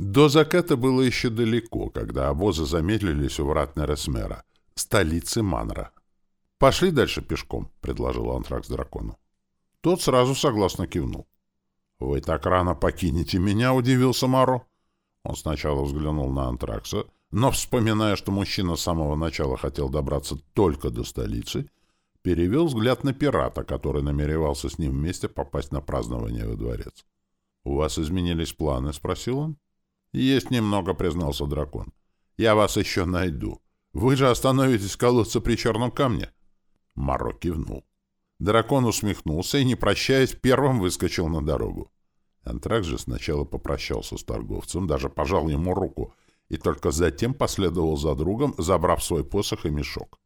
До заката было еще далеко, когда обозы замедлились у врат Нересмера, столицы Манра. «Пошли дальше пешком», — предложил Антракс дракону. Тот сразу согласно кивнул. «Вы так рано покинете меня?» — удивился Маро. Он сначала взглянул на Антракса, но, вспоминая, что мужчина с самого начала хотел добраться только до столицы, перевел взгляд на пирата, который намеревался с ним вместе попасть на празднование во дворец. «У вас изменились планы?» — спросил он. «Есть немного», — признался дракон. «Я вас еще найду. Вы же остановитесь колодца при черном камне?» Маро кивнул. Дракон усмехнулся и, не прощаясь, первым выскочил на дорогу. Антракс же сначала попрощался с торговцем, даже пожал ему руку, и только затем последовал за другом, забрав свой посох и мешок.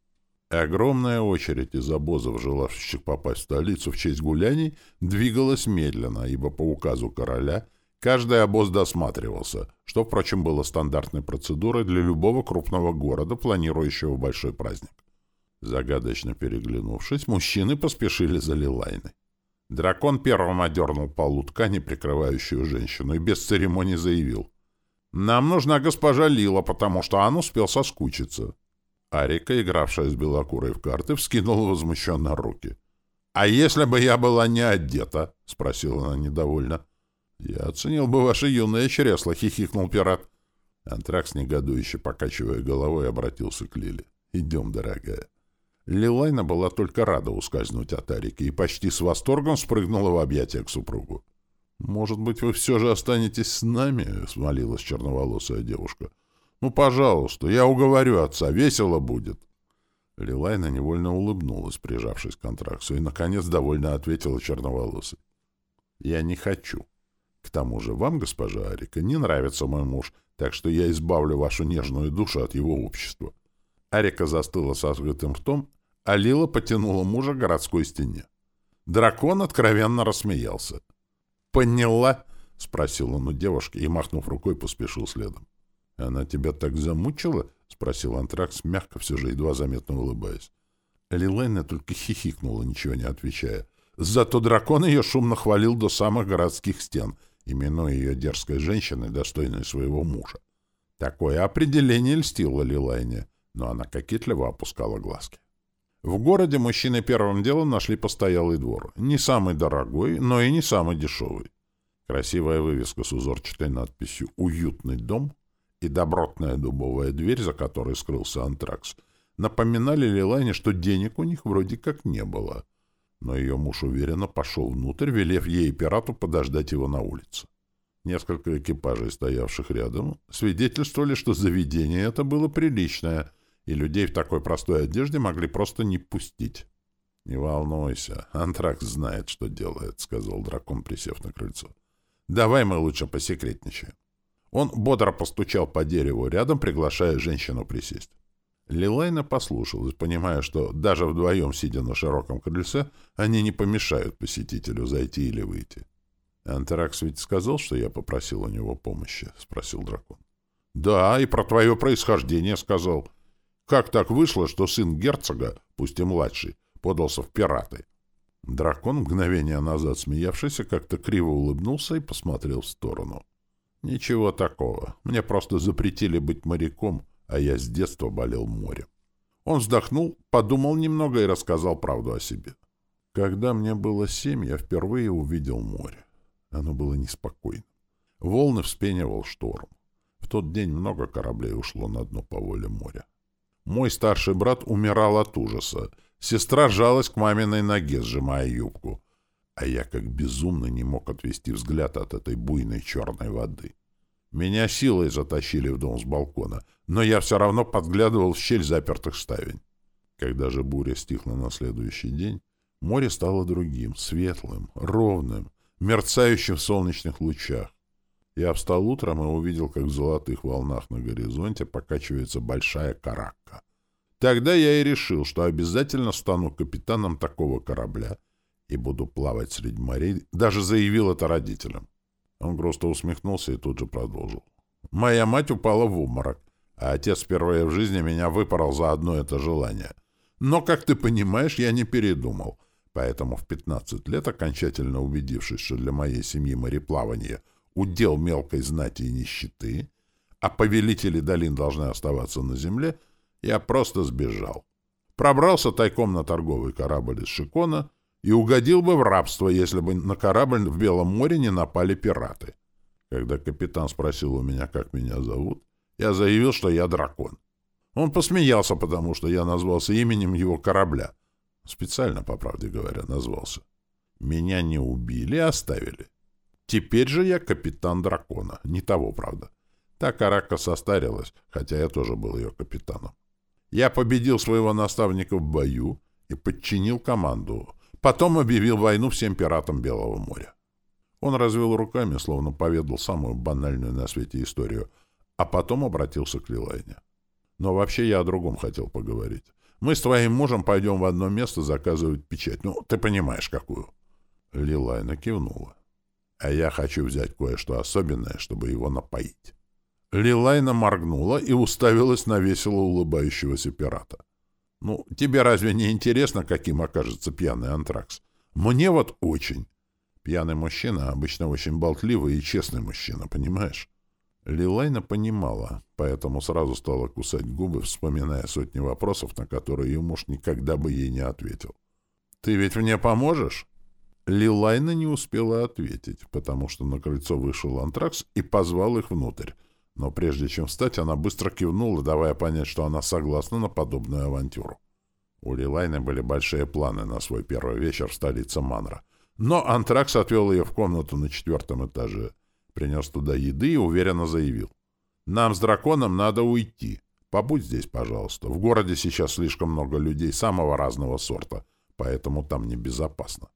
Огромная очередь из обозов, желавших попасть в столицу в честь гуляний, двигалась медленно, ибо по указу короля каждый обоз досматривался, что, впрочем, было стандартной процедурой для любого крупного города, планирующего большой праздник. Загадочно переглянувшись, мужчины поспешили за Лилайной. Дракон первым одернул полу ткани, прикрывающую женщину, и без церемоний заявил. «Нам нужна госпожа Лила, потому что он успел соскучиться». Арика, игравшая с белокурой в карты, вскинула возмущенно руки. «А если бы я была не одета?» — спросила она недовольно. «Я оценил бы ваше юное чресло», — хихикнул пират. Антракс, негодующе покачивая головой, обратился к Лиле. «Идем, дорогая». Лилайна была только рада ускользнуть от Арики и почти с восторгом спрыгнула в объятия к супругу. «Может быть, вы все же останетесь с нами?» — смолилась черноволосая девушка. «Ну, пожалуйста, я уговорю отца, весело будет». Лилайна невольно улыбнулась, прижавшись к контракту, и, наконец, довольно ответила черноволосой. «Я не хочу. К тому же вам, госпожа Арика, не нравится мой муж, так что я избавлю вашу нежную душу от его общества». Арика застыла со открытым ртом, а Лила потянула мужа к городской стене. Дракон откровенно рассмеялся. «Поняла?» — спросил он у девушки и, махнув рукой, поспешил следом. «Она тебя так замучила?» — спросил Антракс, мягко все же едва заметно улыбаясь. Лилайна только хихикнула, ничего не отвечая. Зато дракон ее шумно хвалил до самых городских стен, именуя ее дерзкой женщиной, достойной своего мужа. Такое определение льстило Лилайне но она кокетливо опускала глазки. В городе мужчины первым делом нашли постоялый двор. Не самый дорогой, но и не самый дешевый. Красивая вывеска с узорчатой надписью «Уютный дом» и добротная дубовая дверь, за которой скрылся антракс, напоминали Лилайне, что денег у них вроде как не было. Но ее муж уверенно пошел внутрь, велев ей и пирату подождать его на улице. Несколько экипажей, стоявших рядом, свидетельствовали, что заведение это было приличное — и людей в такой простой одежде могли просто не пустить. — Не волнуйся, Антракс знает, что делает, — сказал дракон, присев на крыльцо. — Давай мы лучше посекретничаем. Он бодро постучал по дереву рядом, приглашая женщину присесть. Лилайна послушалась, понимая, что даже вдвоем, сидя на широком крыльце, они не помешают посетителю зайти или выйти. — Антракс ведь сказал, что я попросил у него помощи? — спросил дракон. — Да, и про твое происхождение сказал. Как так вышло, что сын герцога, пусть и младший, подался в пираты? Дракон, мгновение назад смеявшийся, как-то криво улыбнулся и посмотрел в сторону. «Ничего такого. Мне просто запретили быть моряком, а я с детства болел морем». Он вздохнул, подумал немного и рассказал правду о себе. Когда мне было семь, я впервые увидел море. Оно было неспокойно. Волны вспенивал шторм. В тот день много кораблей ушло на дно по воле моря. Мой старший брат умирал от ужаса. Сестра жалась к маминой ноге, сжимая юбку. А я как безумно не мог отвести взгляд от этой буйной черной воды. Меня силой затащили в дом с балкона, но я все равно подглядывал в щель запертых ставень. Когда же буря стихла на следующий день, море стало другим, светлым, ровным, мерцающим в солнечных лучах. Я встал утром и увидел, как в золотых волнах на горизонте покачивается большая каракка. Тогда я и решил, что обязательно стану капитаном такого корабля и буду плавать среди морей, даже заявил это родителям. Он грустно усмехнулся и тут же продолжил. Моя мать упала в обморок, а отец впервые в жизни меня выпорол за одно это желание. Но, как ты понимаешь, я не передумал, поэтому в 15 лет, окончательно убедившись, что для моей семьи мореплавание — удел мелкой знати и нищеты, а повелители долин должны оставаться на земле, я просто сбежал. Пробрался тайком на торговый корабль из Шикона и угодил бы в рабство, если бы на корабль в Белом море не напали пираты. Когда капитан спросил у меня, как меня зовут, я заявил, что я дракон. Он посмеялся, потому что я назвался именем его корабля. Специально, по правде говоря, назвался. Меня не убили, а оставили. Теперь же я капитан дракона. Не того, правда. Та карака состарилась, хотя я тоже был ее капитаном. Я победил своего наставника в бою и подчинил команду. Потом объявил войну всем пиратам Белого моря. Он развел руками, словно поведал самую банальную на свете историю, а потом обратился к Лилайне. Но вообще я о другом хотел поговорить. Мы с твоим мужем пойдем в одно место заказывать печать. Ну, ты понимаешь, какую. Лилайна кивнула. А я хочу взять кое-что особенное, чтобы его напоить. Лилайна моргнула и уставилась на весело улыбающегося пирата. «Ну, тебе разве не интересно, каким окажется пьяный антракс? Мне вот очень. Пьяный мужчина обычно очень болтливый и честный мужчина, понимаешь?» Лилайна понимала, поэтому сразу стала кусать губы, вспоминая сотни вопросов, на которые ее муж никогда бы ей не ответил. «Ты ведь мне поможешь?» Лилайна не успела ответить, потому что на крыльцо вышел антракс и позвал их внутрь. Но прежде чем встать, она быстро кивнула, давая понять, что она согласна на подобную авантюру. У Лилайны были большие планы на свой первый вечер в столице Манра. Но антракс отвел ее в комнату на четвертом этаже — Принес туда еды и уверенно заявил. «Нам с драконом надо уйти. Побудь здесь, пожалуйста. В городе сейчас слишком много людей самого разного сорта, поэтому там небезопасно.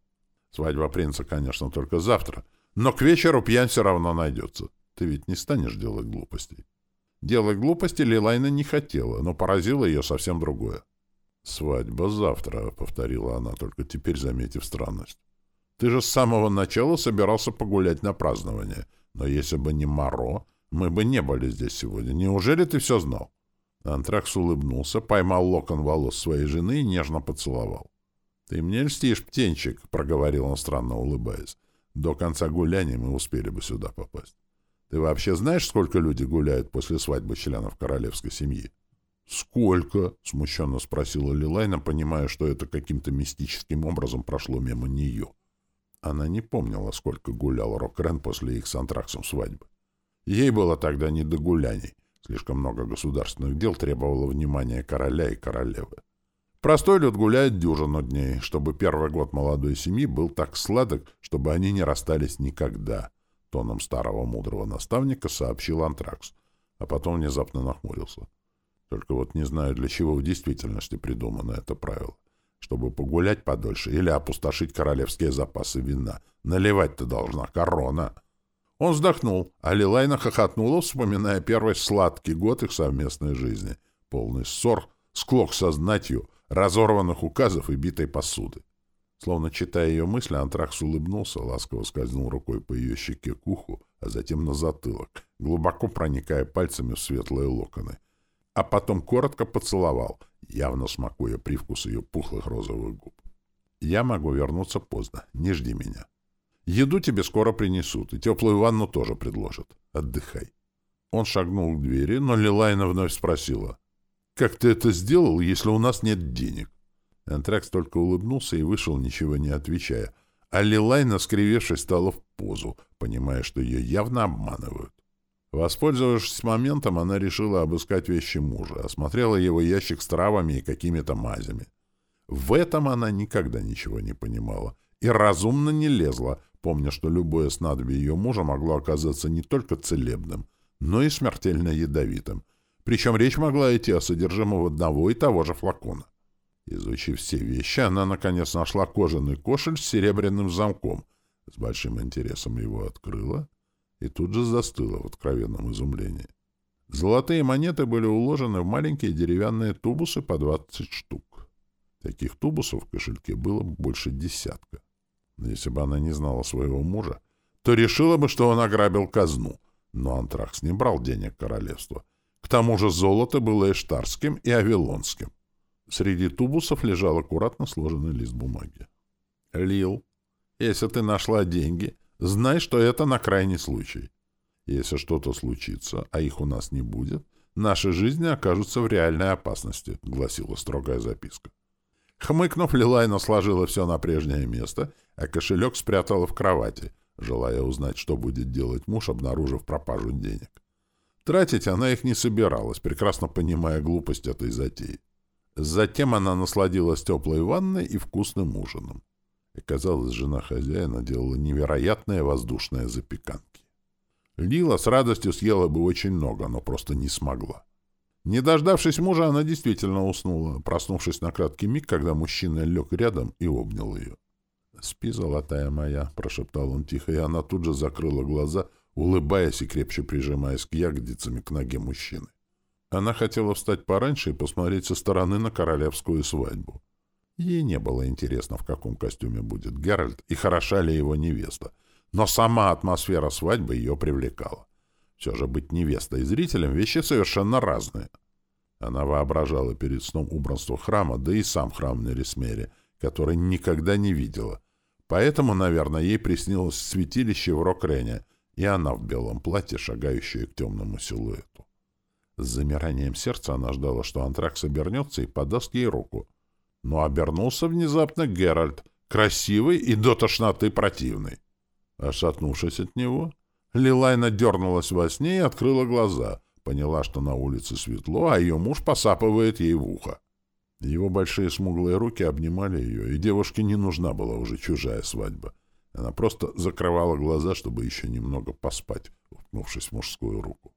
Свадьба принца, конечно, только завтра, но к вечеру пьянь все равно найдется. Ты ведь не станешь делать глупостей». Делать глупости Лилайна не хотела, но поразило ее совсем другое. «Свадьба завтра», — повторила она, только теперь заметив странность. «Ты же с самого начала собирался погулять на празднование, но если бы не Маро, мы бы не были здесь сегодня. Неужели ты все знал? Антракс улыбнулся, поймал локон волос своей жены и нежно поцеловал. — Ты мне льстишь, птенчик, — проговорил он, странно улыбаясь. — До конца гуляния мы успели бы сюда попасть. Ты вообще знаешь, сколько люди гуляют после свадьбы членов королевской семьи? — Сколько? — смущенно спросила Лилайна, понимая, что это каким-то мистическим образом прошло мимо нее. Она не помнила, сколько гулял Рокрен после их с Антраксом свадьбы. Ей было тогда не до гуляний. Слишком много государственных дел требовало внимания короля и королевы. Простой люд гуляет дюжину дней, чтобы первый год молодой семьи был так сладок, чтобы они не расстались никогда, — тоном старого мудрого наставника сообщил Антракс, а потом внезапно нахмурился. Только вот не знаю, для чего в действительности придумано это правило чтобы погулять подольше или опустошить королевские запасы вина. Наливать-то должна корона. Он вздохнул, а Лилайна хохотнула, вспоминая первый сладкий год их совместной жизни, полный ссор, склок со знатью, разорванных указов и битой посуды. Словно читая ее мысли, Антракс улыбнулся, ласково скользнул рукой по ее щеке к уху, а затем на затылок, глубоко проникая пальцами в светлые локоны, а потом коротко поцеловал, явно смакуя привкус ее пухлых розовых губ. «Я могу вернуться поздно. Не жди меня. Еду тебе скоро принесут, и теплую ванну тоже предложат. Отдыхай». Он шагнул к двери, но Лилайна вновь спросила. «Как ты это сделал, если у нас нет денег?» Антракс только улыбнулся и вышел, ничего не отвечая, а Лилайна, скривившись, стала в позу, понимая, что ее явно обманывают. Воспользовавшись моментом, она решила обыскать вещи мужа, осмотрела его ящик с травами и какими-то мазями. В этом она никогда ничего не понимала и разумно не лезла, помня, что любое снадобье ее мужа могло оказаться не только целебным, но и смертельно ядовитым. Причем речь могла идти о содержимом одного и того же флакона. Изучив все вещи, она, наконец, нашла кожаный кошель с серебряным замком. С большим интересом его открыла и тут же застыла в откровенном изумлении. Золотые монеты были уложены в маленькие деревянные тубусы по 20 штук. Таких тубусов в кошельке было больше десятка. Если бы она не знала своего мужа, то решила бы, что он ограбил казну. Но Антракс не брал денег королевства. К тому же золото было эштарским и авилонским. Среди тубусов лежал аккуратно сложенный лист бумаги. «Лил, если ты нашла деньги, Знай, что это на крайний случай. Если что-то случится, а их у нас не будет, наши жизни окажутся в реальной опасности», — гласила строгая записка. Хмыкнув, Лилайна сложила все на прежнее место, а кошелек спрятала в кровати, желая узнать, что будет делать муж, обнаружив пропажу денег. Тратить она их не собиралась, прекрасно понимая глупость этой затеи. Затем она насладилась теплой ванной и вкусным ужином. И, казалось, жена хозяина делала невероятные воздушные запеканки. Лила с радостью съела бы очень много, но просто не смогла. Не дождавшись мужа, она действительно уснула, проснувшись на краткий миг, когда мужчина лег рядом и обнял ее. «Спи, золотая моя», — прошептал он тихо, и она тут же закрыла глаза, улыбаясь и крепче прижимаясь к ягодицами к ноге мужчины. Она хотела встать пораньше и посмотреть со стороны на королевскую свадьбу. Ей не было интересно, в каком костюме будет Геральт и хороша ли его невеста, но сама атмосфера свадьбы ее привлекала. Все же быть невестой и зрителем — вещи совершенно разные. Она воображала перед сном убранство храма, да и сам храм на Ресмере, который никогда не видела. Поэтому, наверное, ей приснилось святилище в Рокрене, и она в белом платье, шагающая к темному силуэту. С замиранием сердца она ждала, что Антракс обернется и подаст ей руку. Но обернулся внезапно Геральт, красивый и до тошноты противный. Ошатнувшись от него, Лилайна дернулась во сне и открыла глаза. Поняла, что на улице светло, а ее муж посапывает ей в ухо. Его большие смуглые руки обнимали ее, и девушке не нужна была уже чужая свадьба. Она просто закрывала глаза, чтобы еще немного поспать, уткнувшись в мужскую руку.